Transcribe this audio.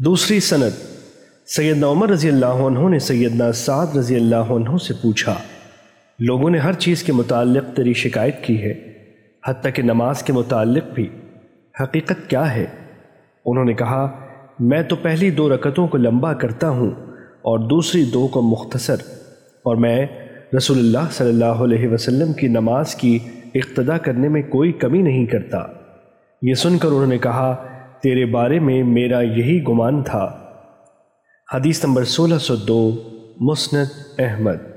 دوسری سند، سیدنا عمر رضی اللہ عنہ نے سیدنا سعد رضی اللہ عنہ سے پوچھا، لوگوں نے ہر چیز کے متعلق تیری شکایت کی ہے، حتیٰ کہ نماز کے متعلق بھی، حقیقت کیا ہے؟ انہوں نے کہا، میں تو پہلی دو رکتوں کو لمبا کرتا ہوں اور دوسری دو کو مختصر، اور میں رسول اللہ صلی اللہ علیہ وسلم کی نماز کی اقتدا کرنے میں کوئی کمی نہیں کرتا۔ یہ سن کر انہوں نے کہا تیرے بارے میں میرا یہی گمان تھا۔ حدیث نمبر سولہ سو دو مسند احمد۔